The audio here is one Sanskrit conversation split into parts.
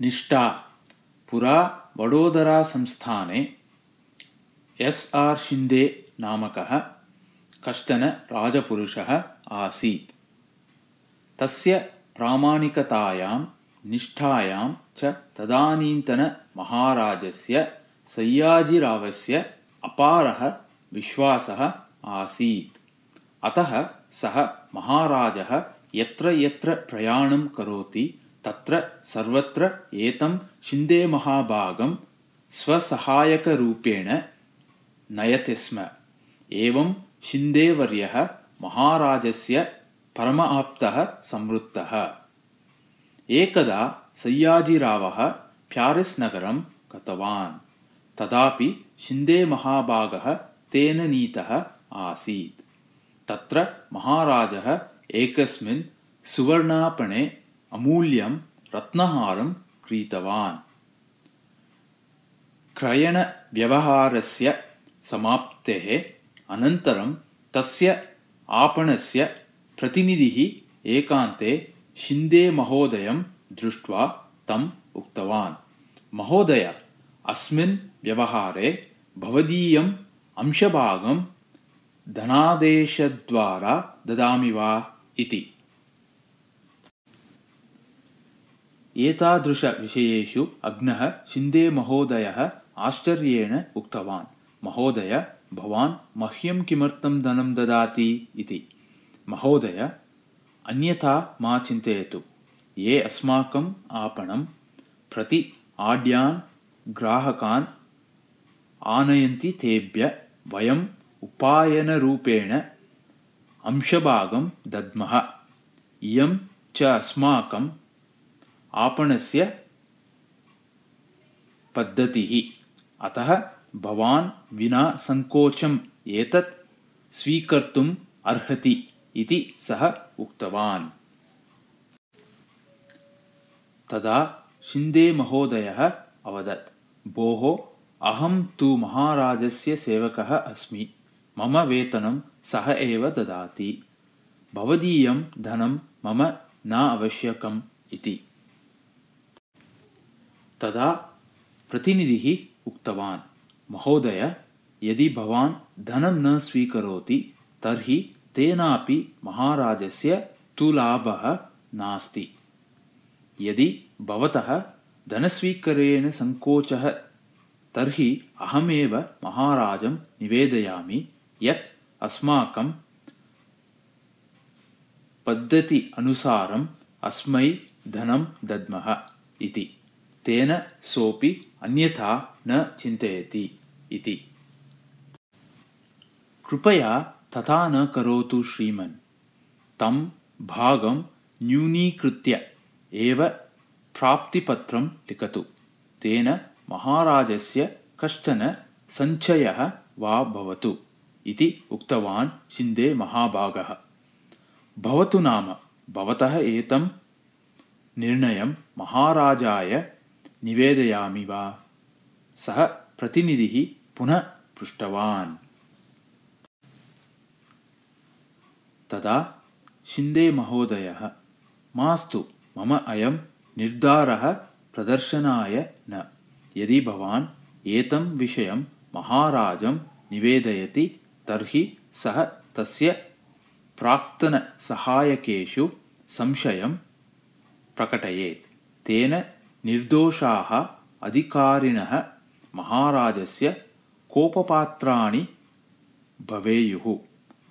निष्ठा। पुरा वडोदरासंस्थाने एस् आर् शिन्दे नामकः कश्चन राजपुरुषः आसीत्। तस्य प्रामाणिकतायां निष्ठायां च तदानीन्तनमहाराजस्य सय्याजिरावस्य अपारः विश्वासः आसीत्। अतः सः महाराजः यत्र यत्र प्रयाणं करोति तत्र सर्वत्र एतं शिन्देमहाभागं स्वसहायकरूपेण नयति स्म। एवं शिन्देवर्यः महाराजस्य परम आप्तः संवृत्तः। एकदा सय्याजिरावः प्यारिस् नगरं गतवान्। तदापि शिन्देमहाभागः तेन नीतः आसीत्। तत्र महाराजः एकस्मिन् सुवर्णापणे अमूल्यं रत्नहारं क्रीतवान्। क्रयणव्यवहारस्य समाप्तेः अनन्तरं तस्य आपणस्य प्रतिनिधिः एकान्ते शिन्देमहोदयं दृष्ट्वा तम् उक्तवान्। महोदय अस्मिन् व्यवहारे भवदीयम् अंशभागं धनादेशद्वारा ददामि वा इति एतादृशविषयेषु अग्नः शिन्देमहोदयः आश्चर्येण उक्तवान्। महोदय भवान् मह्यं किमर्थं धनं ददाति इति। महोदय अन्यथा मा चिन्तयतु। ये अस्माकम् आपणं प्रति आड्यान् ग्राहकान् आनयन्ति तेभ्य वयम् उपायनरूपेण अंशभागं दद्मः। इयं च अस्माकम् आपणस्य पद्धतिः। अतः भवान् विना सङ्कोचम् एतत् स्वीकर्तुम् अर्हति इति सः उक्तवान्। तदा शिन्देमहोदयः अवदत् भोः अहं तु महाराजस्य सेवकः अस्मि। मम वेतनं सः एव ददाति। भवदीयं धनं मम न आवश्यकम् इति तदा प्रतिनिधिः उक्तवान् महोदय यदि भवान् धनं न स्वीकरोति तर्हि तेनापि महाराजस्य तु लाभः नास्ति। यदि भवतः धनस्वीकरेण सङ्कोचः तर्हि अहमेव महाराजं निवेदयामि यत् अस्माकं पद्धति अनुसारम् अस्मै धनं दद्मः इति तेन सोऽपि अन्यथा न चिन्तयति इति। कृपया तथा न करोतु श्रीमन्। तं भागं न्यूनीकृत्य एव प्राप्तिपत्रं लिखतु। तेन महाराजस्य कश्चन सञ्चयः वा भवतु इति उक्तवान् शिन्देमहाभागः भवतु नाम भवतः एतं निर्णयं महाराजाय निवेदयामि वा? सः प्रतिनिधिः पुनः पृष्टवान्। तदा शिन्देमहोदयः मास्तु मम अयं निर्धारः प्रदर्शनाय न। यदि भवान् एतं विषयं महाराजं निवेदयति तर्हि सः तस्य प्राक्तनसहायकेषु संशयं प्रकटयेत्। तेन निर्दोषाः अधिकारिणः महाराजस्य कोपपात्राणि भवेयुः।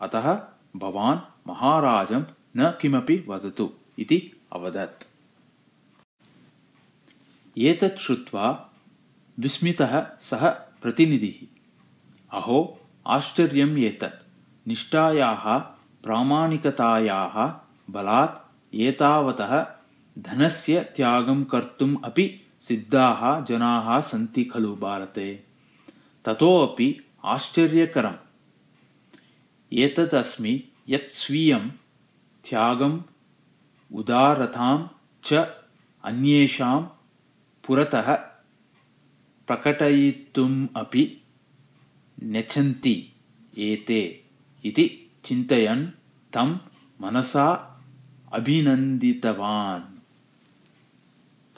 अतः भवान् महाराजं न किमपि वदतु इति अवदत्। एतत् श्रुत्वा विस्मितः सः प्रतिनिधिः। अहो आश्चर्यम् एतत्। निष्ठायाः प्रामाणिकतायाः बलात् एतावतः धनस्य त्यागं कर्तुम् अपि सिद्धाः जनाः सन्ति खलु भारते। ततोऽपि आश्चर्यकरम्। एतदस्मि यत् स्वीयं त्यागम् उदारतां च अन्येषां पुरतः प्रकटयितुम् अपि नेच्छन्ति एते इति चिन्तयन् तं मनसा अभिनन्दितवान्